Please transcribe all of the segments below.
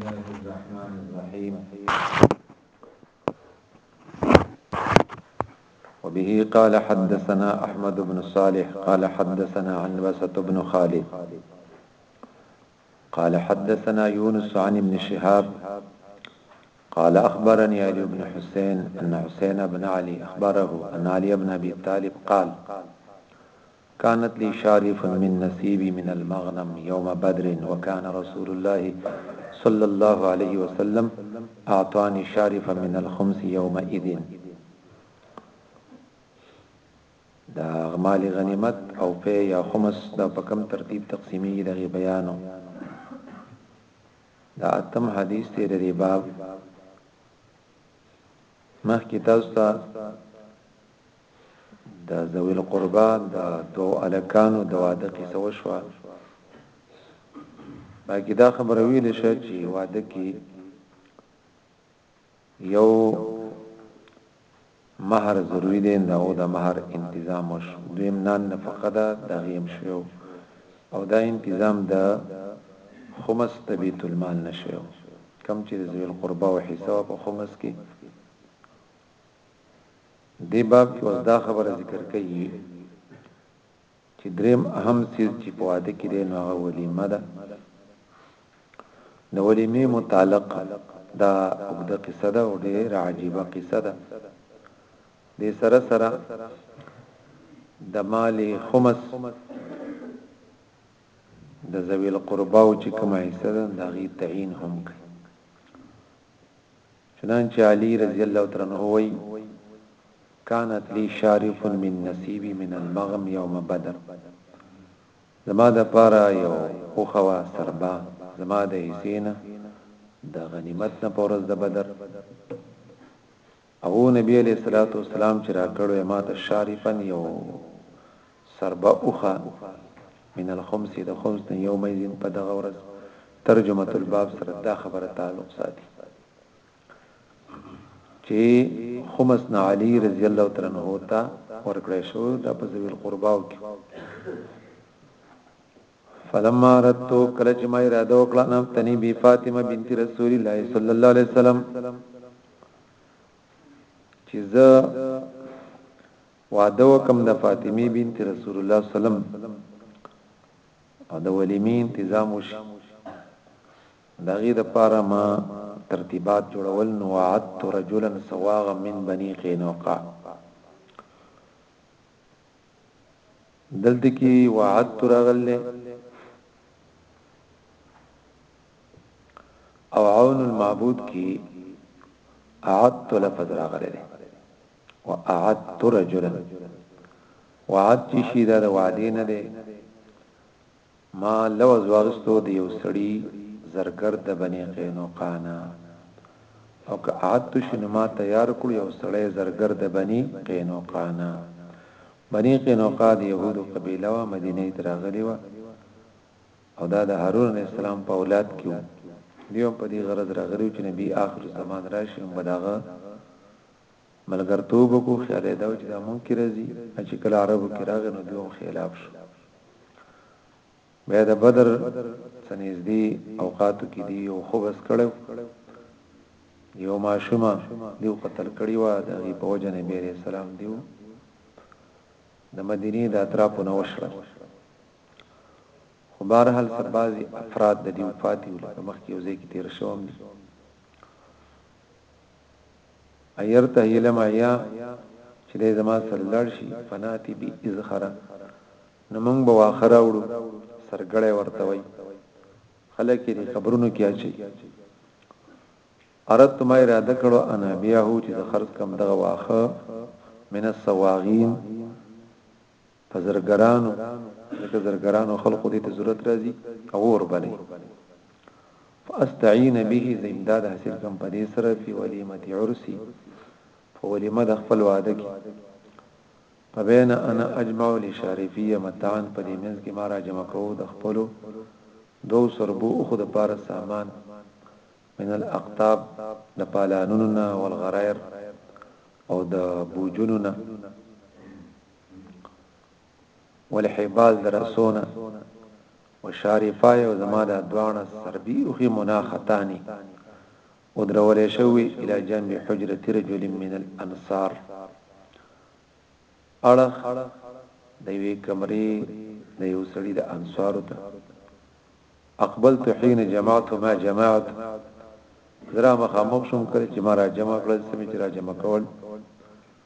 الله الرحمن الرحيم وبه قال حدثنا أحمد بن صالح قال حدثنا عن بسط بن خالد قال حدثنا يونس عن ابن شهاب قال أخبرني علي بن حسين أن حسين بن علي أخبره أن علي بن أبي طالب قال کانت لي شارف من نصيبي من المغنم يوم بدر وكان رسول الله صلی الله عليه وسلم اعطاني شارفا من الخمس يوم اذ دا غمال غنیمت او په یا خمس دا په کم ترتیب تقسیمی دغه بیانو دا اتم حدیث دی د باب مخکې تاسو ته د ذوی القربا د دو الکانو د واده قصه وشو باقي دا خبره ویل شي چې واده کې یو مہر ضروری دی نه او د مہر تنظیم وش دویم نان نفقه ده د غیم شو او دا تنظیم د خمس د بیت المال نشو کم چې ذوی القربا او حساب په خمس کې دې باب کې اوس دا خبره ذکر کوي چې دریم اهم څیز چې په واده کې دی نو هغه ولیمه ده د ولیمې متعلق دا وګړه قصه ده او ډېر عجیبه قصه ده د سره سره د مال خمس د ذویل قربا او چې کومه حصہ ده دا غي تعین هم کوي چنانچه علی رضی الله تعالی عنه وایي، کانت لی شارف من نصیبی من المغم یوم بدر، زما د پاره یو اوښه وه سربه زما د حصې نه د غنیمت نه په ورځ د بدر، او نبی علیه الصلوة والسلام چې راکړو یې ماته شارفا یو. سربه اوخه من الخمس د خمس نه یومئذ په دغه ورځ ترجمه الباب سره دا خبره تعلق ساتي چې خمس نه علی رضی الله تعالی عنہ ته ورکړې شو د په ذویل قرباو کې فلما رتو کله چې ما اراده وکړه نام تنی بی فاطمه بنت رسول الله صلی الله علیه وسلم چې زه واده وکم د فاطمي بنت رسول الله سلم او د ولیمې تنظیم وشي دا غي د پاره ما ترتیبات جوړول نو وعدت رجلا سواغا من بني قینوقا دلته کې وعدت راغله او عون المعبود کې اعدت لفظ راغله وعدت رجلا وعد چې شي دا د وعده نه ده ما لوز واغستو د یو سړی زرګر د بنی قینوقانا او که عادت شنو ما تیار کړ یو سړی زرګر د بنی قینوقانا بنی قینوقا د یهودو قبیله وا مدینه ته راغلی و او دا د هارون اسلام په اولاد کې دیو په دې غرض راغلی چې نبی آخر زمان راشي هم بداغه ملګرتوب وکړو خیال یې دا و چې دا مونږ کې راځي او چې کله عربو کې راغی نو دوی هم خلاف شو بیا د بدر سنیز دی اوقاتو کې دی او خو بس کړو یو ماشومه دیو قتل کړی و د غي په وجه نبی عليه السلام دیو د مدینه د اطراف نه وشړل خو بهر حال سربازي افراد د دیو فاتیو لکه مخکې یو ځای کې تیر شوم دي ايرته هله معيا چې دې زما سره لړ شي فناتي بي اذخره نو موږ به واخره وړو سرګړې ورته وای خلک یې قبرونو کې اچي ارت ما اراده کړو انا بیا هو چې خرج کم دغه واخه من السواغین په زرګرانو ځکه زرګرانو خلقو دې ته ضرورت راځي او ور بلې فاستعين به ز امداد حاصل کم په دې سره په ولیمه عرسي په ولیمه د خپل واده کې فبين انا اجمع لشارفيه متان په دې منځ کې ما را جمع کوو د خپل دو سربو خو د پاره سامان من الاقطاب د پالانونو والغراير او د بوجونو ولحبال درسونه وشارفا یو زما د دوانه سربی او خي مناختانی او درولې شوی اله جنب حجره رجل من الانصار اړخ د وی کمرې د یو سړي د انصارو ته اقبلت حين جماعت ما جماعت زرا مخامخ شوم کړ چې ما را جمع کړل سمې چې را جمع کول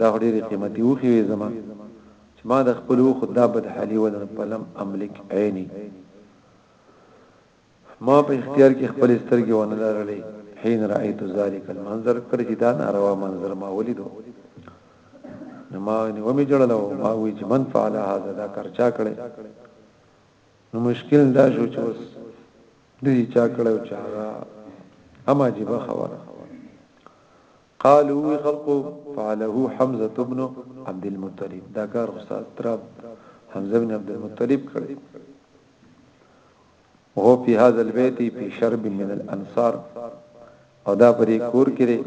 دا خو ډېرې قیمتي اوښې وې زما چې ما د خپل اوښو دا بدحالي ولنه پلم املک عیني ما په اختیار کې خپل سترګې ونه لرلې حين رأيت ذلك المنظر کړ چې دا ناروا منظر ما ولیدو نو ما نو ومه جوړل او ما وی چې من فعل هذا دا کار چا کړي نو مشکل دا شو چې اوس دې چا کړو چې هغه اما جيبه خبره قالو وی خلقو فعله حمزه ابن عبدالمطلب دا کار استاد تراب حمزه ابن عبدالمطلب کړی وهو فی هذا البیت فی شرب من الانصار او دا پرې کور کړي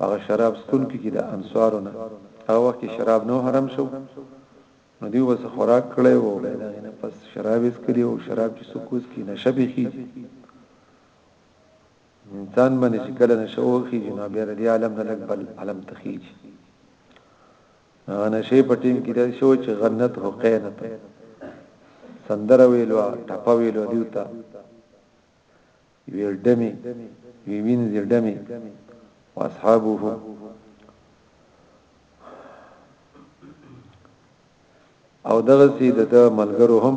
هغه شراب سکون کې د انصارونه هغه وخت کې شراب نو حرام شو نو دی وس خوراک کړي وو دا نه پس شراب اس کړي او شراب چې سکوس کې نشه بخي انسان باندې چې کله نشه وخیږي نو بیا د دې عالم نه لګ بل عالم ته خیږي هغه نشه په ټیم کې د شو چې غنت هو قینت سندره ویلو ټپه ویلو دیوتا ویردمی وی وین زیردمی واصحابه او دغه سي د ملګرو هم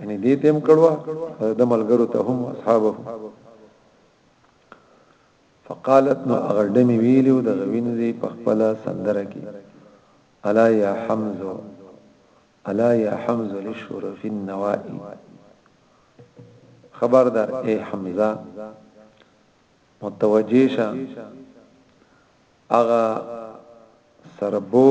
یعنی دې تم کړو د ملګرو ته هم اصحابه فقالت نو اغردم ویلو د غوینځي په خپل سندره کې الا یا حمزه الا یا حمزه للشرف النوائي خبردار اے حمزه متوجه شه اغا سربو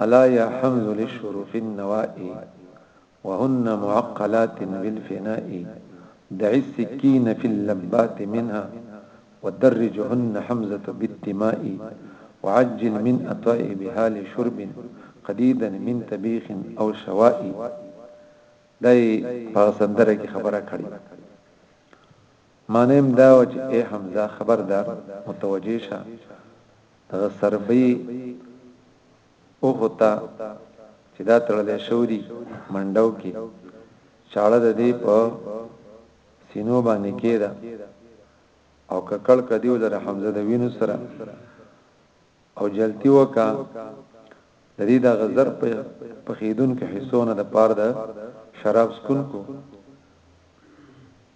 الا يا حمز للشروف النوائي وهن معقلات بالفناء دع السكين في اللبات منها ودرجهن حمزة بالدماء وعجل من أطائي بها لشرب قديدا من تبيخ أو شواء دای په سندره کې خبره کړې معنی هم دا وه چې اې حمزه خبردار متوجه شه دغه سربي اوخته چې دا تړل شو دي منډو کې چاړه د دې په سینو باندې کېده او ککړ کدیو لره حمزه د وینو سره او جلتی وکا د دې د غزر په خیدون کې حصونه د پاره د شراب سکون کو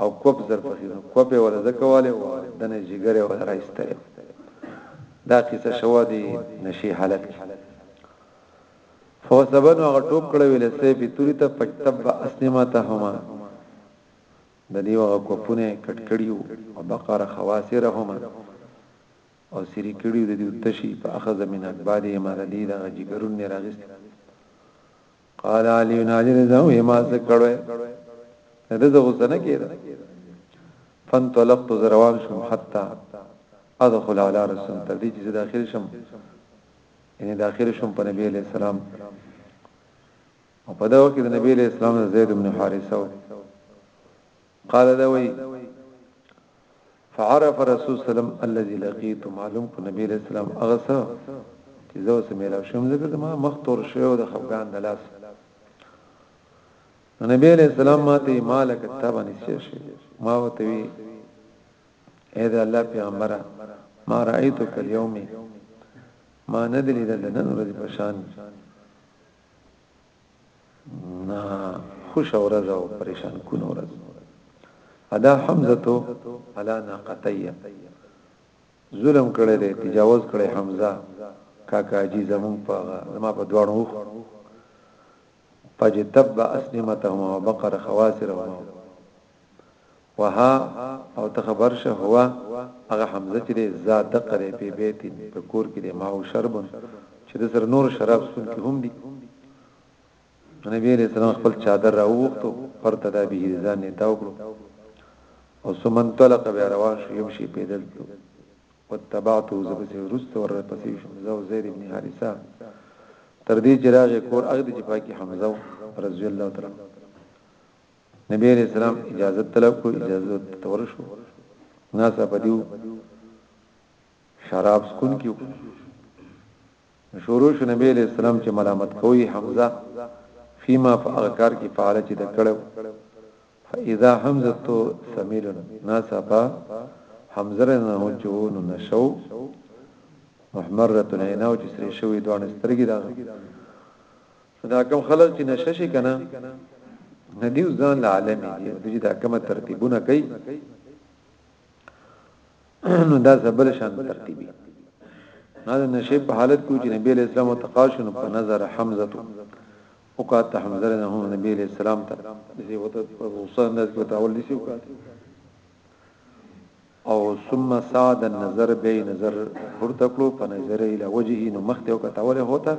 او کوپ زر پخی نو کوپ یې ولا ځکه والی وو دنه یې جګر ولا را ایستلی وو دا قصه شوا دی نشی حالت کی فوسبن هغه ټوپ کړه ویل سه په توري ته پجتب اسنمتهما د دې وغه کوپونه کټکړیو او بقره خواسرهما او سری کړیو د دې تشی په اخذ من اکبادهما د دې د جګرون نه راغست قال علي ناجي رضا وي ما څه کړو رضا غوسه نه کېده فانطلقت زروان شم حتا ادخل على رسول تر دې چې داخل شم یعنی داخل شم په نبی عليه السلام او په دا وخت کې د نبی عليه السلام زید بن حارثه قال دا وی فعرف رسول سلام الذي لقيت معلوم کو نبی علیہ السلام هغه څه چې زو سمېلا شم زګر ما مخ تور شوی او د خفقان د لاس نبی علیہ السلام ماته مالک تبن شي ما وتوی اې دا الله پیغمبره ما رايتو کل یومي ما ندلی د نن ورځې په شان نا خوش ورځ او پریشان کون ورځ ادا حمزه علا ناقتیه ظلم کړی دی تجاوز کړی حمزه کاکا جی زمون په زما په دواړو وخ پجتب اسنمتهما وبقر خواسرهما وها او ته خبر شه هو هغه حمزه چې دی زا دقه دی په بیت په کور کې دی ما او شرب چې د سر نور شراب سن کې هم دي نبی علیہ السلام خپل چادر را وغوښتو پر تدا به ځان نه تاو کړو او سمن طلق به روان شو يم شي پیدل کړو وتبعته زبس رست ور پسې شو زو زید ابن حارثه تر دې چې راغې کور اغد چې پاکي حمزه رضی الله تعالی نبی علیہ السلام اجازه طلب کو اجازه تور شو ناسا پدیو شراب سکون کیو شروع شو نبی علیہ السلام چې ملامت کوي حمزه فيما فاغکار کې فعال چې د کړو فاذا حمزه تو سميل ناسا با حمزه نه هو چې نو نشو محمره العينه او چې سري شوی دوه سترګې دا دا کوم خلک چې نشه شي کنه ندیو ځان له عالم دی او دوی دا کوم ترتیبونه کوي نو دا زبل شان ترتیبي نه نشه په حالت کې چې نبی له اسلام او تقاشن په نظر حمزه او قات حمزه نه هم نبی له اسلام ته دې وته په وسه انداز کې تاول نشي وکړي او ثم ساد النظر بیا یې نظر پورته کړو په نظر اله وجهه نو مخ ته وکته وله هوته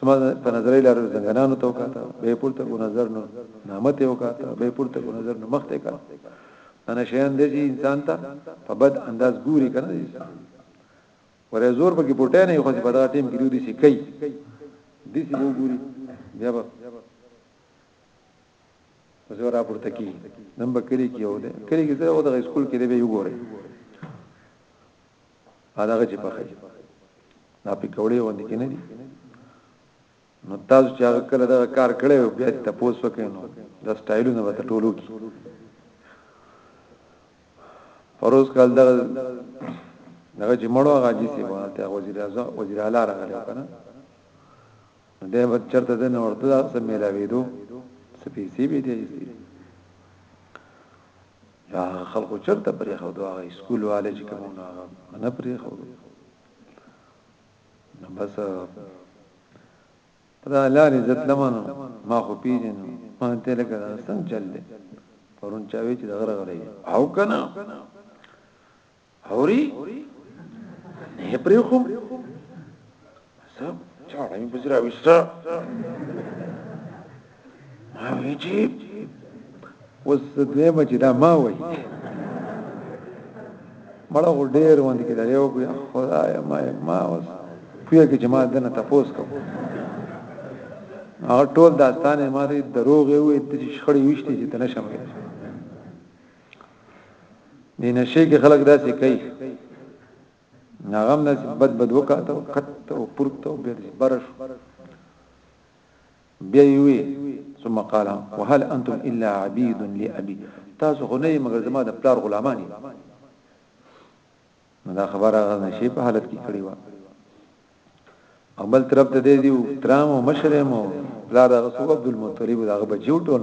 ثم په نظر اله زنګنانو ته وکته به پورته کو نظر نو نامته وکته به پورته کو نظر نو مخ ته کړه انا شیان دې چې انسان ته په بد انداز ګوري کنه ورې زور پکې پټه نه خو په دا ټیم کې دوی سي کوي دې سي وګوري بیا زه را پورته کی نن به کلی کې یو ده کلی کې زه او د سکول کې دی به یو ګورې هغه چې پخې دا پکوړې باندې کې نه دي نو تاسو چې هغه کله دا کار کړی او بیا ته پوس وکړئ نو دا سټایلونه به ټولو کې پروز کال دا دغه چې مړو هغه جی سی وانه ته وزیر اعظم وزیر اعلی راغلی کنه دی به چرته د نورته دا سم ملاویدو څه پیسې به دی ایستي یا خلکو چرته پرې خو دا سکول والے چې کوم نه نه پرې خو نو بس پر لارې عزت لمنو ما خو پیژن ما ته لګا څنګه چل دی پرون چا وی چې دغه غلې او کنه اوري نه پرې خو سب چاړه یې بزرا وستا ما وی چې وس دې ما چې دا ما وای مړه غو ډېر وند کې دا یو ګیا خدای ما ما وس پوهه کې جماعت دنه تپوس کو هغه ټول داستان ما دې دروغ وي ته شخړې وشته چې تنه شمه دې نشه کې خلک داسې کوي ناغم نه بد بد وکاته او کټ او پرت او بیر برش بیا وی ثم قال وهل انتم الا عبيد لابي تاسو خو نه مګر زما د پلار غلامان دي دا خبره نشي په حالت کې کړی و عمل طرف ته دی دیو ترام او مشرم او پلار د رسول عبد المطلب دا غو بچو ټول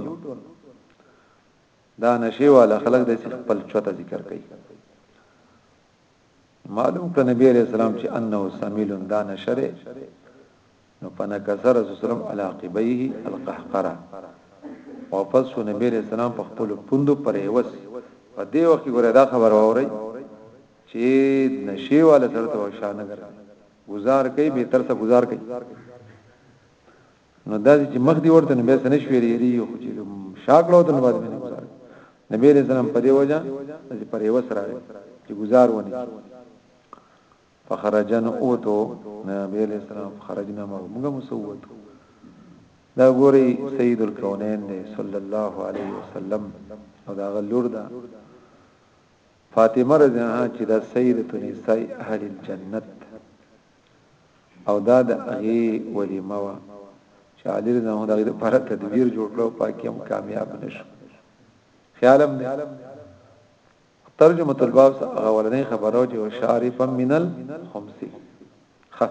دا نشي والا خلق د چې خپل چوته ذکر کوي معلوم کړه نبی عليه السلام چې انه سميل دا نشره نو پنا کسر رسول سلام علاقبيه القهقره واپس شو نبی عليه السلام په خپل پوندو پرې وس په دې وخت کې ګوره دا خبر اوري چې نشي والا سره ته شانګر گزار کوي به تر څه گزار کوي نو دا چې مخ دی ورته نو بیا څه نشوي لري خو چې شاکړو ته نو باندې نه گزار نبی رسول الله په دې وجه چې پر یو سره چې گزار ونی فخرجن اوتو نبی رسول الله خرجنا موږ مسوتو دا ګوري سید الکونین دی صلی الله علیه وسلم او دا غلور ده فاطمه رضی الله چې دا سیدۃ نساء اهل الجنت او دا د هغه ولیمه وه چې علی رضی الله عنه لپاره تدبیر جوړ کړو پاکي هم کامیاب نشو خیالم دی ترجمه الباب اولنې خبرو چې شارفا منل خمسي خ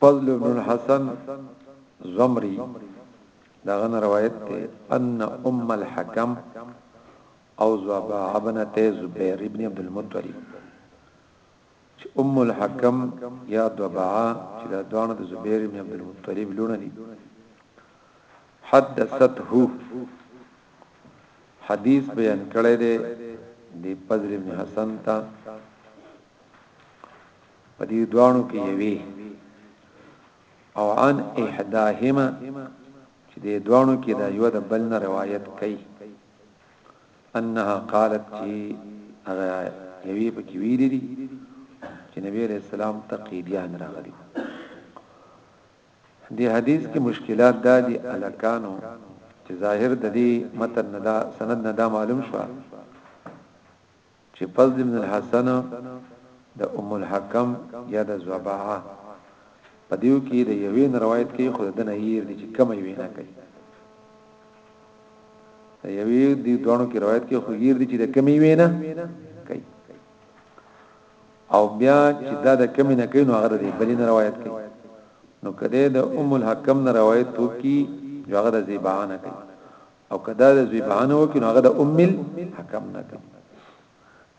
فضل ابن الحسن زمری داغه روایت ته ان ام الحکم او زبا ابنه زبیر ابن عبد المطلب چې ام الحکم یا دبا چې دا دوانه د زبیر ابن عبد المطلب لونه دي حدثته حدیث بیان کړی دی د فضل ابن حسن ته په دې دوانو کې یوي او عن احداهما چې دې دوانو کې دا یو د بل نه روایت کوي انها قالت چې هغه یوي په کې ویلي دي چې نبی عليه السلام تقیدیان راغلي دې حدیث کې مشکلات دا دي الکانو چې ظاهر د دې متن نه دا سند نه دا معلوم شو چې فضل بن الحسن د ام الحکم یا د زباعه په دیو کې د یوې نه روایت کوي خو د نه یې دي چې کوم یې نه کوي د یوې دی دوانو کې روایت کې خو یې دي چې د کمی وینا کوي او بیا چې دا د کمی نه کوي نو هغه دی بلې نه روایت کوي نو کده د ام الحکم نه روایت وکي هغه د زیبانه کوي او کدا د زوی بهانه وکړي هغه د ام الحکم نه کوي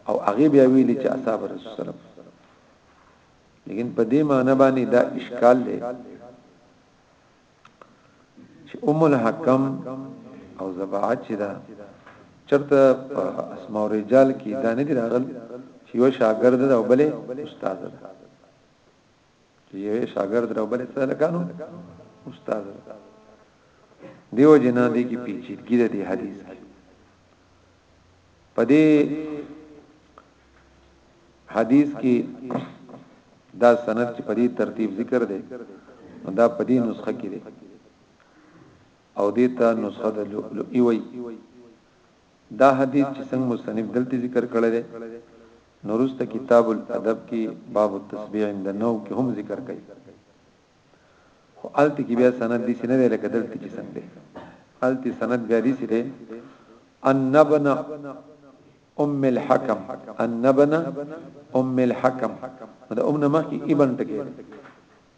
او هغه بیا ویلي چې اصحاب رسول سلام لیکن په دې معنی باندې دا اشکال دی چې ام الحکم او زبعه چې دا چرته اسماء رجال کې دا نه دی راغل چې یو شاګرد ده او بلې استاد ده یوه شاګرد راو بل څه لکانو استاد دیو جنا دی کی پیچیدګی ده دی حدیث کی پدې حدیث کې دا سند چې پدې ترتیب ذکر دی دا پدې نسخه کې دی او دې ته نسخه د لؤلؤي وای دا حدیث چې څنګه مصنف دلته ذکر کړی دی نو وروسته کتاب الادب کې باب التسبیح عند النوم کې هم ذکر کړي خو الته کې بیا سند دي سند لکه دلته چې څنګه دی الته سند بیا دي سره ان ابن ام الحکم ان ابن ام الحکم دا ام نه مخکې ابن ټکی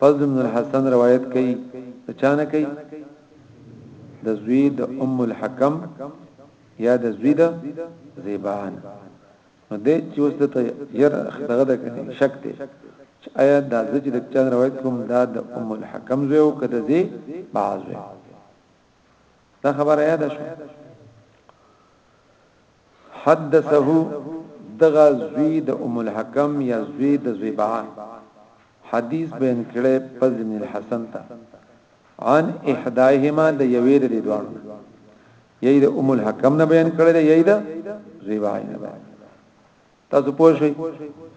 فضل بن الحسن روایت کوي د چانه کوي د زوی د ام الحکم یا د زوی د زیبان نو دې چې اوس د ير دغه د کني شک دی چې آیا د ځج د چا روایت کوم دا د ام الحکم زوی او کده زی بعض دا خبره یاد شو حدثه دغه زوی د ام الحکم یا زوی د زیبعه حدیث بیان کړي پس ابن الحسن ته عن احداهما د یوې د دوانو یی د ام الحکم نه بیان کړي دی یی د زیبعه نه بیان تاسو پوه شئ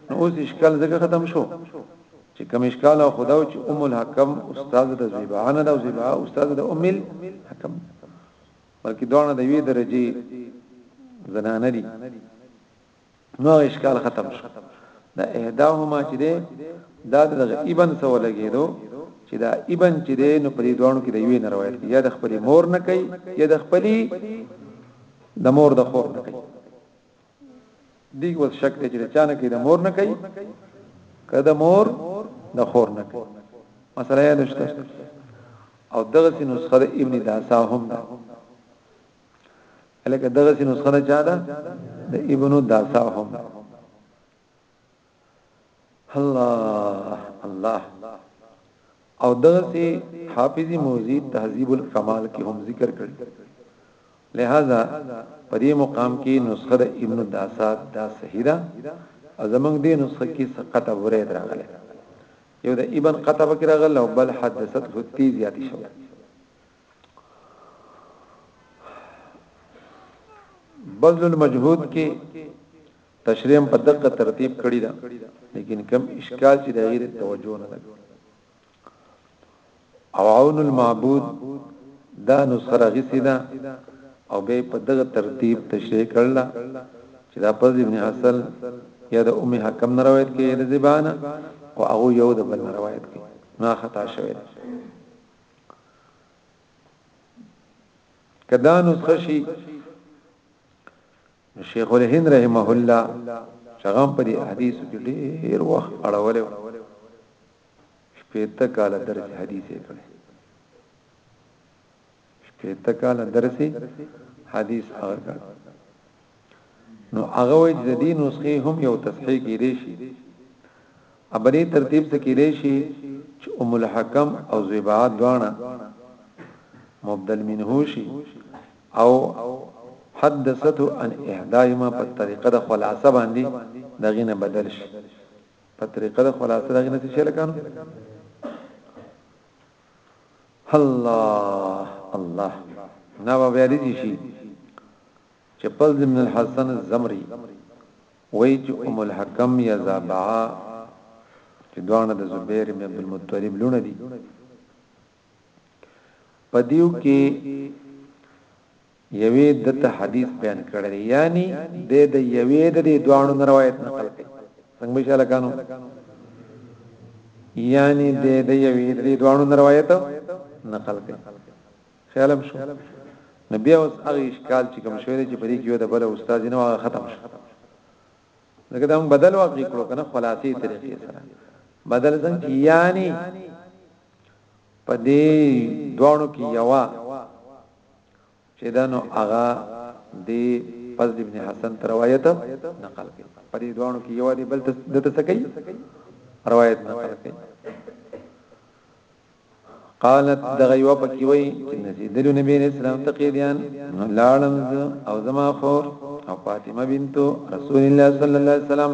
نو اوس اشکال زګه ختم شو چې کوم اشکال او خداو چې ام الحکم استاد د زیبعه نه د زیبعه استاد د ام الحکم بلکې دونه د وی درجه زنانه دي نو اشکال ختم شو دا اهداهما چې ده دا د ابن سو لګیدو چې دا ابن چې ده نو په دې دوانو کې د یوې نه روایت یا د خپلې مور نه کوي یا د خپلې د مور د خور نه کوي دی اوس شک دی چې چا نه کوي د مور نه کوي که د مور د خور نه کوي مسله یې نشته او دغه سي نسخه د ابن داسا هم ده الکه دغه سي نسخه نه چا ده د ابن داسا هم ده الله الله او دغه سي حافظي موزي تهذیب الکمال کې هم ذکر کړی لہذا په دې مقام کې نسخه د ابن داسات دا صحیح ده زمنګ دې نسخه کې سقط ورید راغله یو د ابن قطب کې راغله او بل حدثت هتی زیات شو بذل المجهود کې تشریح په دقت ترتیب کړی دا لیکن کم اشکال چې د غیر توجه نه لګي او عون المعبود دا نو سره غسی دا او به په دغه ترتیب تشریح کړل چې دا پر ابن حسن یا د ام حکم نه روایت کې د زبانه او هغه یو د بل روایت کې نه خطا شوی کدا نسخه شي شیخ الهند رحمه الله شغم په دې حدیث کې ډېر وخت اړولې شپېته کال درس حدیث یې کړې شپېته کال درس حدیث هغه کړ نو هغه وې د دې نسخې هم یو تصحیح کې دی شي ابدي ترتیب څخه کې دی شي چې ام الحکم او زبعه دوانه مبدل منه شي او حدثته ان احداهما په طریقه د خلاصه باندې دغه نه بدل شي په طریقه د خلاصه دغه نه شي لکه الله الله نا بیا دي شي چې پس من الحسن الزمري وای چې ام الحکم یا زابعه چې دوانه د زبیر بن عبد المطلب لونه دي په دیو کې یوې دته حدیث بیان کړی دی یعنی د د یوې د دې دوانو روایت نقل کړي څنګه به شاله کانو یعنی د د یوې د دې دوانو روایت نقل کړي خیالم شو نبی اوس هغه اشکال چې کوم شوی چې په دې کې یو د بل استاد نه هغه ختم شو لکه دا موږ بدل واقع کړو کنه خلاصي طریقې سره بدل څنګه یعنی په دې دواړو کې یوا چې دا نو هغه د فضل ابن حسن روایت نقل کړي په دې دوانو کې یو دی بل د تسکی روایت نقل کړي قالت دغه یو پکې وای چې نزيدل نبی اسلام تقیدیان لاړم او زما خور او فاطمه بنت رسول الله صلی الله علیه وسلم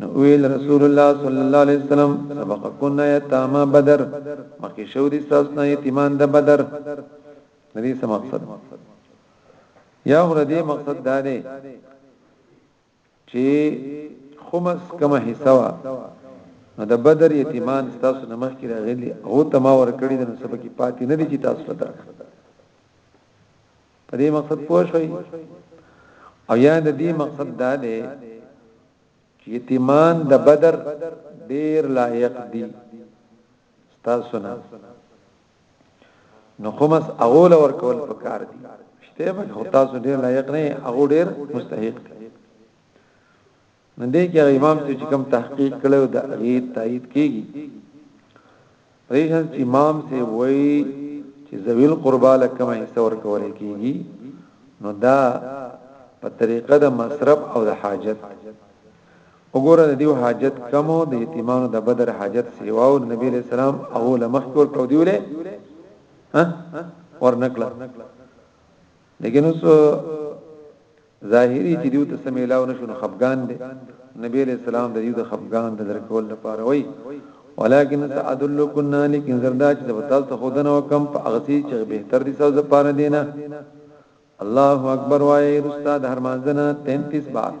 نو ویل رسول الله صلی الله علیه وسلم سبقکن یتاما بدر مخکې شو دي تاسو نه یتیمان د بدر ندی سم مقصد یا ور دې مقصد دا دی چې خمس کما حصہ وا نو د بدر یتیمان تاسو نه مخکې راغلي او تما ور کړی د نسب کې پاتې نه دي چې تاسو ته په دې مقصد پوه شئ او یا د دې مقصد دا دی چې یتیمان د بدر ډیر لایق دي تاسو نه نو خمس اغول ور کول پکار دي شته به تاسو ډیر لایق نه اغو ډیر مستحق دي نو دې کې امام ته چې کوم تحقیق کړو د هغه تایید کیږي پریشن چې امام سي وایي چې ذویل قربا لکه مې څور کولای کیږي نو دا په طریقه د مصرف او د حاجت وګوره د دیو حاجت کمو د یتیمانو د بدر حاجت سیوا او نبی له سلام او لمخ کول کو دیولې ها ورنکړه لیکن اوس ظاهري چې دیو ته څه میلاو نشو نو خپګان دی نبی علیہ السلام د دیو د خپګان د درکول لپاره وای ولکن سعدلکن لیکن زردا چې په تاسو خودنه وکم په اغسی چې بهتر دي سوز پاره دینه الله اکبر وای استاد هرمانځنه 33 بار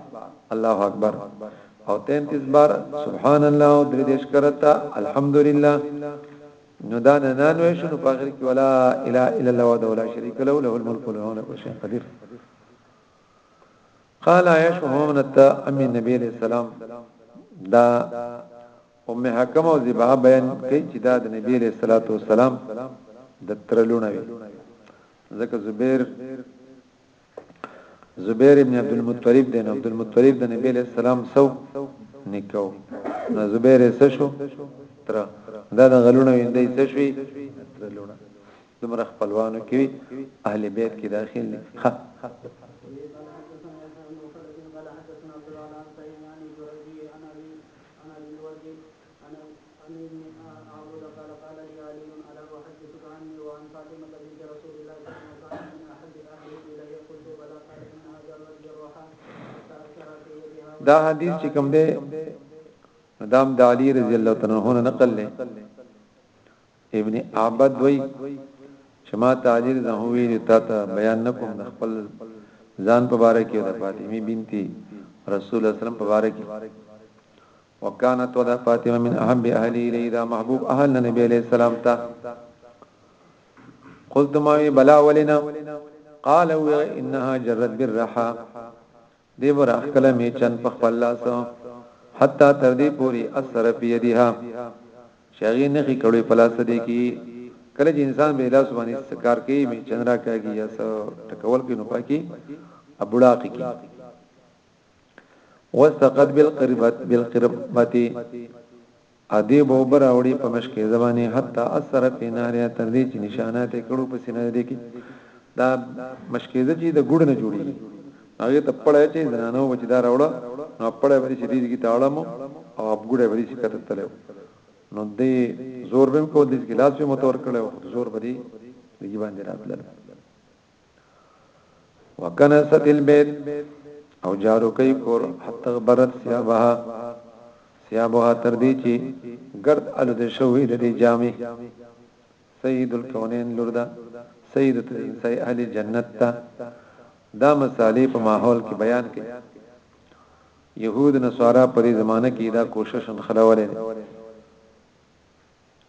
الله اکبر او 33 بار سبحان الله او درې دیش کرتا الحمدلله نو دا نه نانوې شنو په اخر کې ولا اله الا الله وحده لا شريك له له الملك وله الحمد وله قدير قال عائش محمد امي نبي عليه السلام دا ام حکم او زبا بیان کوي چې دا د نبی عليه الصلاه والسلام د ترلونه وي ځکه زبير زبير ابن عبد المطلب دی نو عبد المطلب د نبی عليه السلام سو نکاو نو زبير سشو تر دا د غلونه ویندې سشوي ترلونه دومره خپلوانو کې اهل بیت کې داخل دي ها دا حدیث چې کوم دی دام د علی رضی الله تعالی عنہ نقل لې ابن عبد وی چې ما تعجیل نه ویل تا ته بیان نکوم د خپل ځان په باره کې د فاطمه بنتي رسول الله سلام په باره کې وکانت ودا فاطمه من احب اهلی الیدا محبوب اهل نبی علیہ السلام تا قلت ما بلا ولنا قال انها جرت بالرحا دی به راخکله میچن په خپل لاس حتی تر دې پوری اثر په یدیها شغی نخی کړوی په لاس دې کی کله چې انسان به لاس باندې سکار کوي می چندرا کوي یا څه ټکول کوي نو پاکي ابړه کوي واستقد بالقربت بالقربتي او دوی به اوبه راوړي په مشکېزه باندې حتی اثر فی نهرها تر دې چې نشانات یې کړو په سینه د دې کې دا مشکېزه چې د ګوړ نه جوړیږي هغه ته پړه چې زنانو بچی دا راوړه نو پړه به چې دې کې تاړم او اب ګوړه به چې کته تلو نو دې زور به کو دې کې لاس به متور کړو زور به دې دې باندې راتلل وکنست البيت او جارو کوي کور حتی برت سیابها سیابها تر دې چې ګرد الود شوې د دې جامې سید الکونین لوردا سید سید اهل جنت تا دا مسالې په ماحول کې بیان کړي يهود نصارا په دې زمانه کې دا کوشش خلولې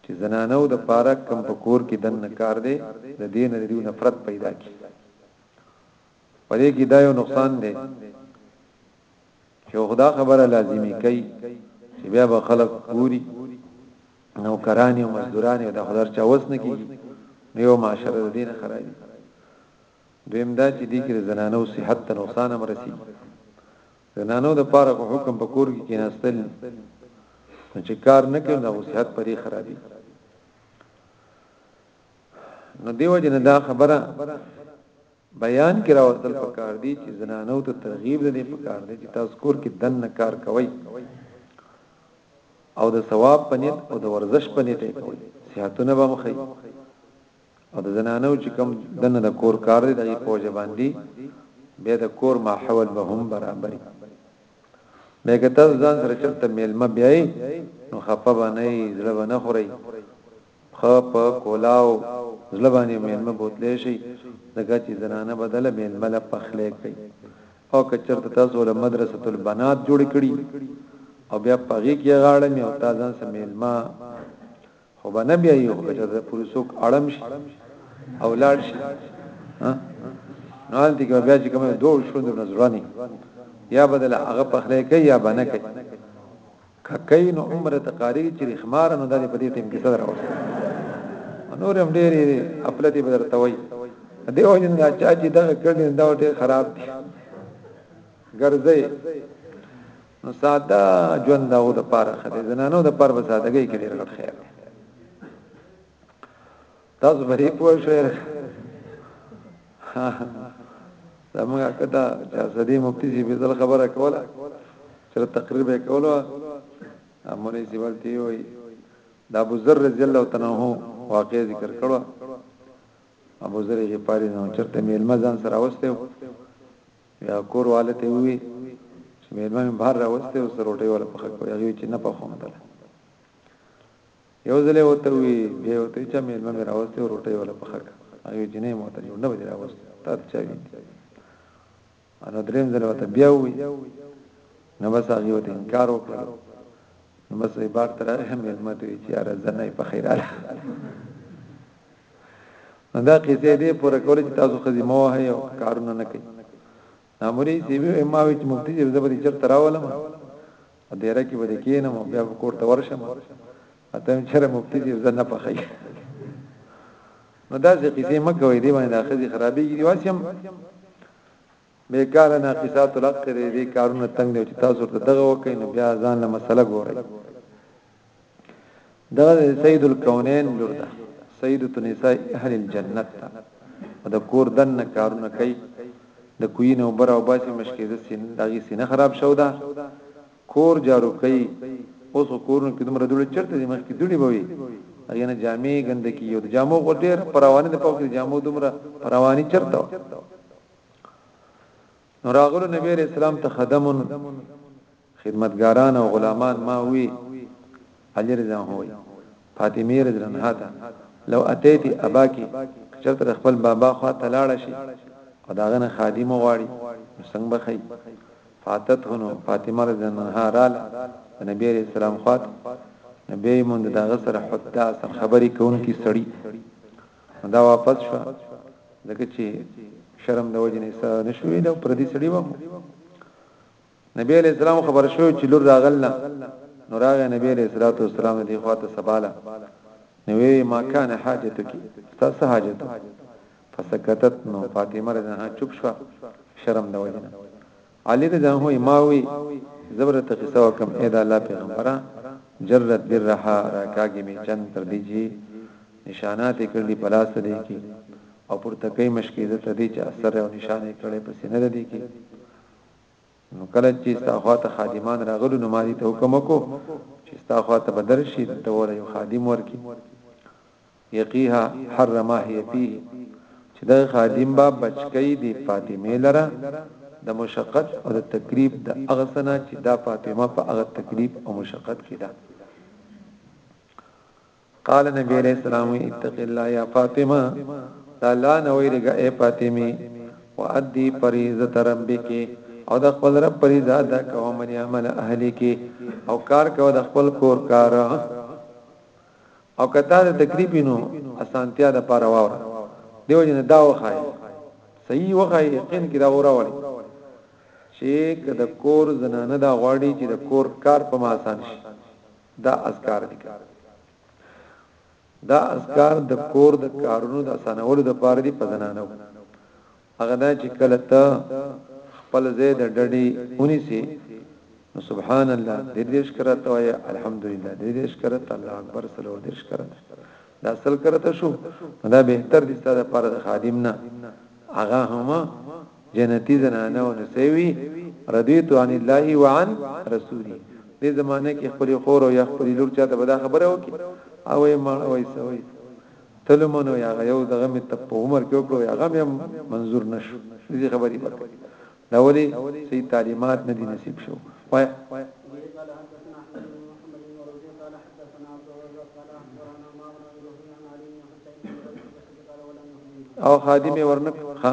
چې زنانو د پاره کم په کور کې دنه کار دی د دې نه دیو نفرت پیدا کی پدې کې دا یو نقصان دی چې خدا خبره لازمی کوي چې بیا به خلک پوری نوکرانی او مزدورانی د خدای چا وس نه کیږي یو معاشره د دین خرابي دویم دا چې دې کې زنانو صحت ته نقصان مرسي زنانو د پاره په حکم په کور کې کېناستل چې کار نه کوي د صحت پرې خرابي نو دیو جن دا خبره بیان کرا وصل پکار دی چې زنانو ته ترغیب دې پکار دی چې تاسو کور کې دن نه کار کوي او د ثواب پنیت او د ورزش پنیت کوي صحتونه به مخې او د زنانو چې کوم دنه د کور کار دی دغه په وجه باندې به د کور ماحول به هم برابرې لکه تاسو ځان سره چرته میلمه بیاي نو خپه باندې زړه باندې خوري خپ کولاو زړه باندې میلمه بوتلې شي دغه چې زنانه بدله میلمه لا پخلې کوي او که چرته تاسو له مدرسه البنات جوړ کړي او بیا پغې کې غاړه می او تاسو ځان سره میلمه خو به نه بیا یو کچا د پولیسوک اړم شي او لاړ شي نو انت کې بیا چې کوم دوه شو د نظرانی یا بدل هغه پخلې کوي یا بنه کوي ککین عمره تقاری چې خمار نه دالې په دې ټیم کې صدر اوسه نور هم ډېری خپلتي بدر توي دې وجه نه چا چې دا کړی دا ډېر خراب دي ګرځي نو ساده ژوند داو د پاره خدای زنانو د پاره په سادهګۍ کې ډېر غټ خیر دی تاسو باندې پوه شئ زموږ کته چې سدي مفتی جی به ځل خبره کوله چې تقریر به کوله امونه سیوالتی وي دا ابو ذر رضی الله تعالی عنہ واقع ذکر کړو ابو ذر غفاری نو چرته میلمه ځان سره واستو یا کور والې ته وی چې میلمه مې بهر راوسته او سر روټي ولا پخه کوي هغه چې نه پخوم دل یو ځل یو ته وی به یو ته چې میلمه مې راوسته او روټي ولا پخه هغه چې نه مو ته جوړ نه وځي راوسته تا ته چا وی انا دریم ځل وته بیا وی نو بس هغه ته انکار وکړ نو بس یې بار تر هغه میلمه ته چې یار زنه په خیراله نو دا قصې دې پوره کولې چې تاسو خزي مو وهي او کارونه نه کوي ناموري سی وی ما وی چې مفتی صاحب زبر چر تراولم او دیره کې به کېنم بیا کور ته ورشم اته چر مفتی صاحب زنه پخای نو دا ځکه چې مکوې دی باندې اخزي خرابې دي واسم بیګا له ناقصات العقل دې کارونه تنګ دی چې تاسو ورته دغه وکړئ نو بیا ځان له مسله ګورئ دا سید الکونین لور ده سید تنساء اهل الجنت ده د کور دن کارونه کوي د کوی نه وبره او باسي مشکې د سین دغه سینه خراب شو ده کور جارو کوي اوس کورن کې دومره دول چرته دي مخکې دونی بوي هغه نه جامې ګندکی یو د جامو غډیر پروانه د پاکه جامو دومره پروانه چرته نو راغلو نبی علیہ السلام ته خدمون خدمتګاران او غلامان ما وی علی رضی الله وی فاطمه رضی الله عنها ته لو اتیتی اباکی چرته خپل بابا خوا تلاړه شي او داغه نه خادم غواړي څنګه بخی فاتت هنو فاطمه رضی الله عنها رااله نبی علیہ السلام خواته نبی مونږ دغه سره حدا سره خبرې کوونکی سړی دا واپس شو ځکه چې شرم د وجې نه سره نشوي دا پردي سړي و نبی علیہ السلام خبر شو چې لور راغله نو راغی نبی علیہ الصلوۃ والسلام دی خواته سباله نو وی ما کان حاجت کی تاسو حاجت فسکتت نو فاطمه رضی الله چوپ شو شرم د وجې نه علی رضی الله عنه ماوی زبر ته قصه وکم اې دا الله پیغمبره جرت درها راکاږي می چند تر دې چې نشانات کړي په لاس دې کې او پر تکي مشکې د تدې چې اثر او نشانه کړي په سینه دې کې نو کله چې استاخوات خادمان راغلو نو مالي ته حکم وکړو چې استاخوات بدر شي ته ور یو خادم ورکی يقيها حر ما هي فيه چې دغه خادم به بچکۍ دې فاطمې لره د مشقت او د تکلیف د هغه څه نه چې دا فاطمه په هغه تکلیف او مشقت کې ده قال نبی علیہ السلام اتق الله یا فاطمه دا لا نویرګه اے فاطمی وادی فریضه ربک او د خپل رب فریضه ادا کوم من عمل اهلی کی او کار کو د خپل کور کار او کدا د تکلیف نو اسانتیا د پاره واوره دیو جن دا وخای صحیح وخای یقین کی دا وراوړي چې کدا کور زنانه دا غواړي چې د کور کار په ما آسان شي دا اذکار دي دا اذکار د کور د کارونو د اسانولو د پاره دي په زنانه هغه دا چې کله ته خپل ځای د ډډې ونیسي نو سبحان الله دې دې شکر ته وای الحمدلله دې دې شکر ته الله اکبر صلی الله دې شکر دا اصل کرته شو دا به تر دې ستاسو لپاره د خادم نه هغه هم جنتی زنانه او نسوي رضیت عن الله وعن رسوله دې زمانه کې خپل خور او یا خپل لور چاته بدا خبره وکي او یې مړ وای سوي تل ومنو یا هغه یو دغه مې تپ په عمر کې وکړو یا هغه هم منظور نشو دې خبرې وکړي دا ولي صحیح تعلیمات نه دي نصیب شو وای او خادم ورنک ها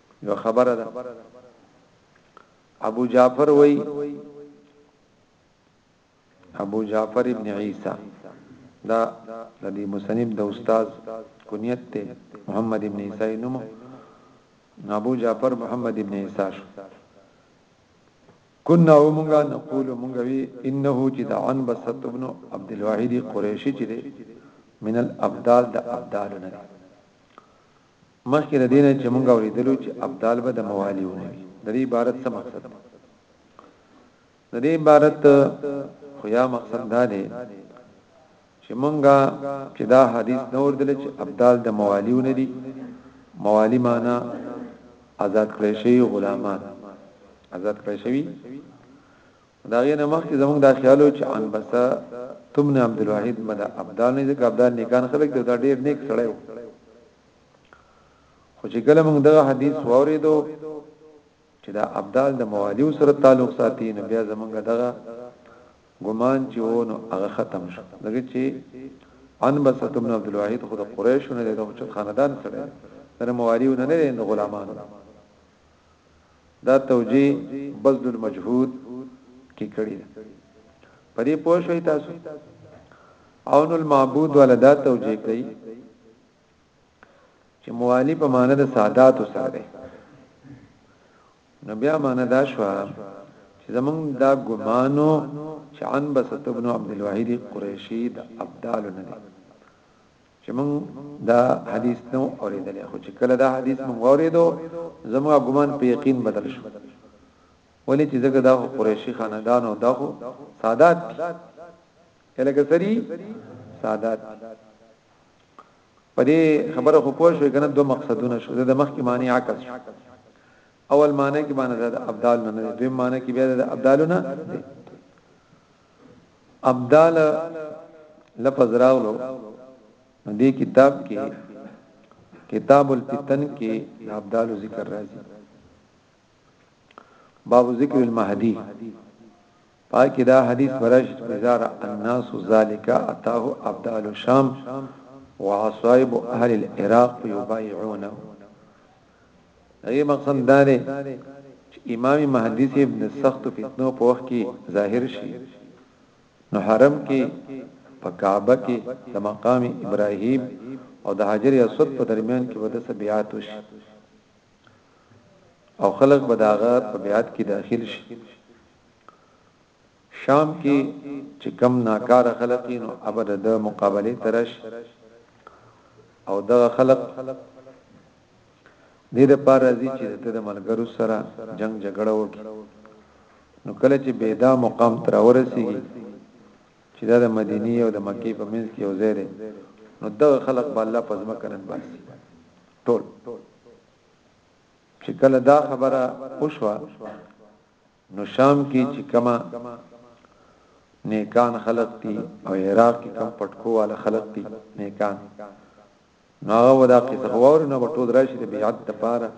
یو خبره ده ابو جعفر وای ابو جعفر ابن عیسی دا د دې مصنف د استاد کنیت ته محمد ابن عیسی نوم ابو جعفر محمد ابن عیسی شو كنا ومغا نقول مغوي انه جد عن بسط ابن عبد الواحد قريشي جده من الابدال د ابدال نه مخکې له دې نه چې موږ اورېدلو چې ابدال به د موالي ونه وي د دې عبارت څه مقصد دی د دې عبارت خو یا مقصد دا دی چې مونږه چې دا حدیث نه وردل چې ابدال د موالیو نه دي موالی معنا آزاد کړی شوی غلامان آزاد کړی شوی دا یې نه مخکې زمونږ دا خیالو چې ان بس تمنه عبد الواحد مدا ابدال نه ځکه ابدال نیکان خلک دا ډیر نیک سړی وو خو چې کله موږ دغه حدیث واوریدو چې دا ابدال د موالیو سره تعلق ساتي نو بیا زمونږ دغه ګمان چې و نو هغه ختم شو لکه چې ان بس ابن عبد الواحد خود قریش نه دی چې خاندان سره نه موالیو نه نه د غلامانو دا توجیه بذل المجهود کې کړی پرې پوه شئ تاسو او نو المعبود ولدا توجیه کوي چې موالی په معنی د سادات سره ده نو بیا معنی دا شو چې زمونږ دا ګمانو چې عن بسط ابن عبد الواحد قریشی د ابدال نه ده چې مونږ دا حدیث نو اوریدل خو چې کله دا حدیث مونږ اوریدو زموږ ګمان په یقین بدل شو ولې چې زګه دا قریشی خاندان او دا خو سادات دي الګسری سادات په دې خبره خو پوه شو کنه دوه مقصدونه شو د مخ کې معنی عکس شو اول معنی کې باندې د ابدال نه نه دویم معنی کې بیا د ابدال نه ابدال لفظ راغلو دې کتاب کې کتاب الفتن کې ابدال ذکر راځي باب ذکر المهدی پاکی دا حدیث ورش ازار الناس ذالک اتاه ابدال الشام وعصائب اهل العراق يبايعونه ای مقصد دا دی چې امام محدث ابن سخت فتنو په وخت کې ظاهر شي نو حرم کې په کعبه کې د مقام ابراهیم او د حجر اسود په درمیان کې ودا سبيات وشي او خلق بداغه په بیات کې داخل شي شام کی چی کوم ناکاره خلق وی نو هغه به دده مقابلی ته راشی او دغه خلق دی لپاره راځی چی دده د ملګرو سره جنګ جګړه وکړي نو کله چی به دا مقام تر ورسیږي چې دا د مدینه او د مکې په منځ کې یو ځای دی نو دغه خلق به الله پزما کنن باسي ټول چې کله دا خبره وشوه نو شام کې چې کما نیکان خلق دي او عراق کې کم پټکو والا خلق دي نیکان نو هغه ودا کې څه وور نه وټول راشي د بیعت د پاره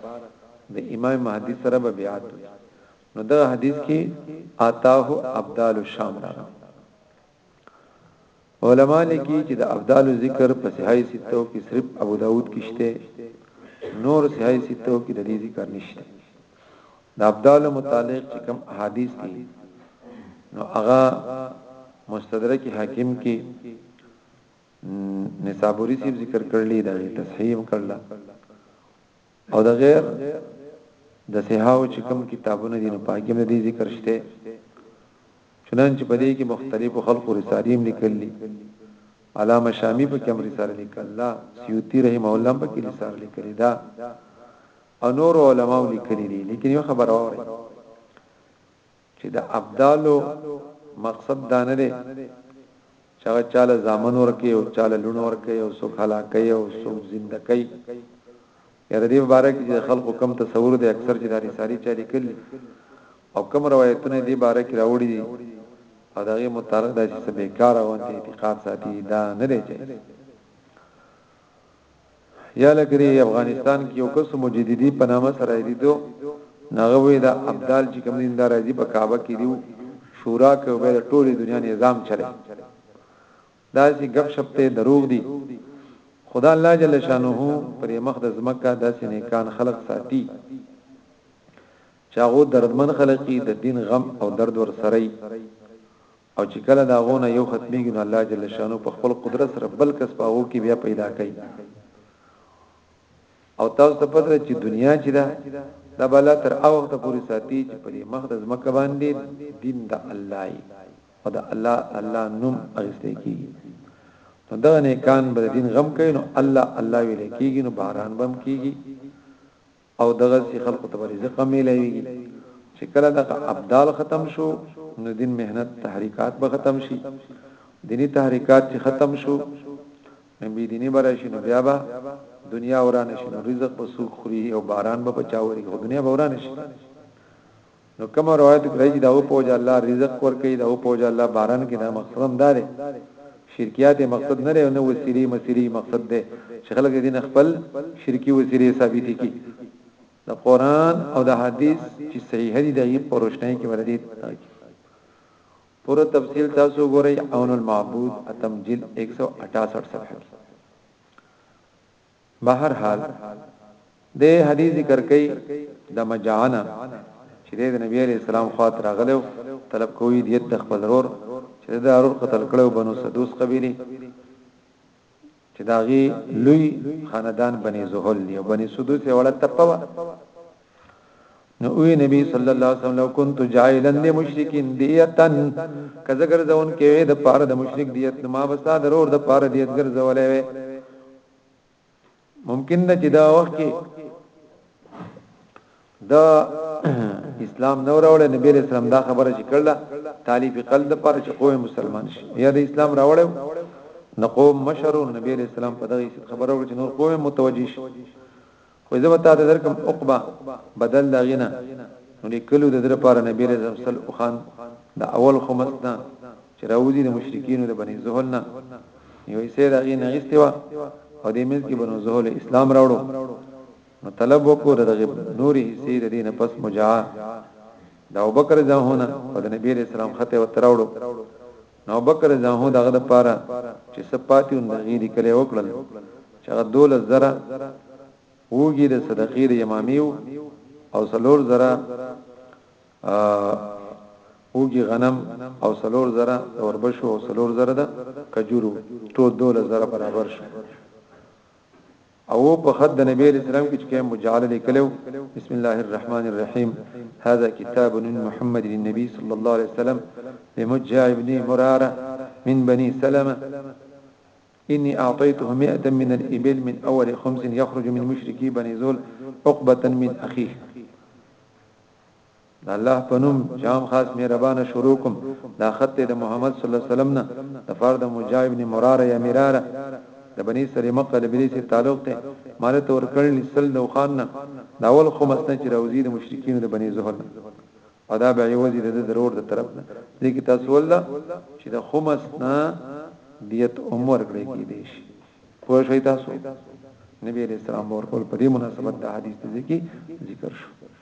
د امام مهدی سره به بیعت نو دا حدیث کې آتاه ابدال الشام راغلی علماء لیکي چې د افضال ذکر په صحیح ستو کې صرف ابو داود کې شته نور صحیح ستو کې د دې ذکر نشته د افضال متعلق چې کوم احادیث دي نو هغه مستدرک حاکم کې نسابوری سی ذکر کړلی دا تصحیح کړل او د غیر د صحاو چې کوم کتابونه دي نو پاکي نه دي ذکر شته چنانچه په دې کې مختلفو خلقو رسالیم لیکلي علامه شامی په کوم رساله لیکل دا سیوطی رحم الله په کې رساله لیکل دا انور علماء لیکلي دي لیکن یو خبر اوري چې د ابدالو مقصد دا نه دی چې هغه چا له زامن ورکي او چا له لونه ورکي او څوک هلاکي او څوک زنده کوي یا د دې باره کې چې خلکو کم تصور دی اکثر چې د رسالي چا لیکل او کم روایتونه دې باره کې راوړي دي او دغه متعلق د چې بیکاره او انتقاد ساتي دا نه دی چې یا لګری افغانستان کې یو کس مجددی په نامه سره لیدو نغوی دا ابدال چې کوم دین دا راځي په کعبه کې دیو شورا کې به ټولې دنیا نظام چلے دا چې غب شپته دروغ دي خدا الله جل شانه پر مخ د زمکه داسې نیکان خلق ساتي چاغو دردمن خلقي د دین غم او درد ور سره او چې کله د هغو نه یو ختمیږي نو الله جل شانو په خپل قدرت سره بل کس په هغو کې بیا پیدا کوي او تاسو ته پته چې دنیا چې ده دا بل تر او وخت پورې ساتي چې په دې مخ د زمکه باندې دین د الله ای او د الله الله نوم اغسته کیږي نو دا نه کان بر دین غم کوي نو الله الله ویل کیږي نو باران بم کیږي او دغه سي خلق ته رزق ميلاويږي چې کله دغه ابدال ختم شو نو دین مهنت تحریکات به ختم شي دینی تحریکات چې ختم شو نو بي دینی براشي نو بیا به دنیا ورانه شي نو رزق به سوق خوري او باران به بچاوري او دنیا به ورانه شي نو کوم روایت کې راځي دا او په وجه الله رزق ور کوي دا او په وجه الله باران کې دا مقصد هم دار شرکیات مقصد نه لري نو وسیری مسیری مقصد ده چې خلک دې نه خپل شرکی وسیری ثابت کی د قران او د حدیث چې صحیح دي د یې پروشنه کې وردی پوره تفصیل تاسو ګورئ اون المعبود اتم جلد 168 صفحه بهر حال د حدیث ذکر کوي د مجعنه چې د نبی علی السلام خاطر راغلو طلب کوي دیت د خپل رور چې دا رور قتل کړو بنو سدوس قبيله چې داغي لوی خاندان بني زهل دی او بني سدوس یې وړه تپوا نو وی نبی صلی الله علیه وسلم لو كنت جاعلا للمشركين ديتا کزه ګرځون کې وې د پاره د مشرک دیت نو ما بسا ضرور د پاره دیت ګرځولې وې ممکن ده چې دا وخت کې دا اسلام نو راوړل نبی له سلام دا خبره چې کړله طالب قلب پر چې قوم مسلمان شي یا د اسلام راوړل نو قوم مشرو نبی له سلام په دغه خبره ورته نور قوم متوجي شي خو زه به تاسو درکم عقبه بدل دا غینا نو لیکلو د در پاره نبی رسول صلی او خان د اول خمس نه چې راوځي د مشرکین د بنی زهل نه یو یې سره غی نه استوا او د مز کې بنو زهل اسلام راوړو نو طلب وکړو دغه نوري حصے د دینه پس مجا د ابوبکر ځهونه او د نبی رسول خطه وتراوړو نو بکر ځانه دغه د پاره چې سپاتې اون دغې لیکلې وکړل چې هغه دوله زره اوګي د صدقې د یمامیو او سلور زره اوګي غنم او سلور زره اوربشو او سلور زره د کجورو ټول دوله زره برابر شو او په خد نبی اسلام کې چې مجاله لیکلو بسم الله الرحمن الرحیم هذا كتاب محمد للنبي صلى الله عليه وسلم لمجاهد بن مراره من بني سلمة إني أعطيته مئة من الإبل من أول خمس يخرج من مشركي بني زول عقبة من أخيه د الله په نوم چې عام خاص مهربانه شروع کوم دا خط دی د محمد صلی الله علیه وسلم نه د فرد مجاهد ابن مراره یا مراره د بنی سلیمه قبیله سره تعلق ته مال ته ورکړل سل د خان نه دا اول خمس نه چې راوزی د مشرکین د بنی زهر نه او دا به یوزی د ضرور د طرف نه دې کې تاسو ول چې د خمس نه دیت عمر کړی کې دي شي پوه شئ تاسو نبی علیہ السلام ورکول په دې مناسبت د حدیث ذکر ذکر شو